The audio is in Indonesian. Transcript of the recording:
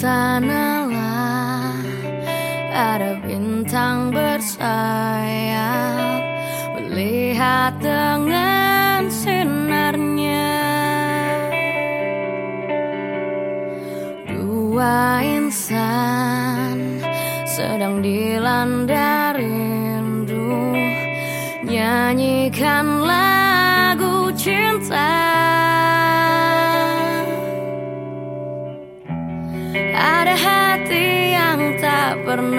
Sanalah. Ada bintang bersayap Melihat dengan sinarnya. Dua insan sedang dilanda rindu. Nyanyikan but I'm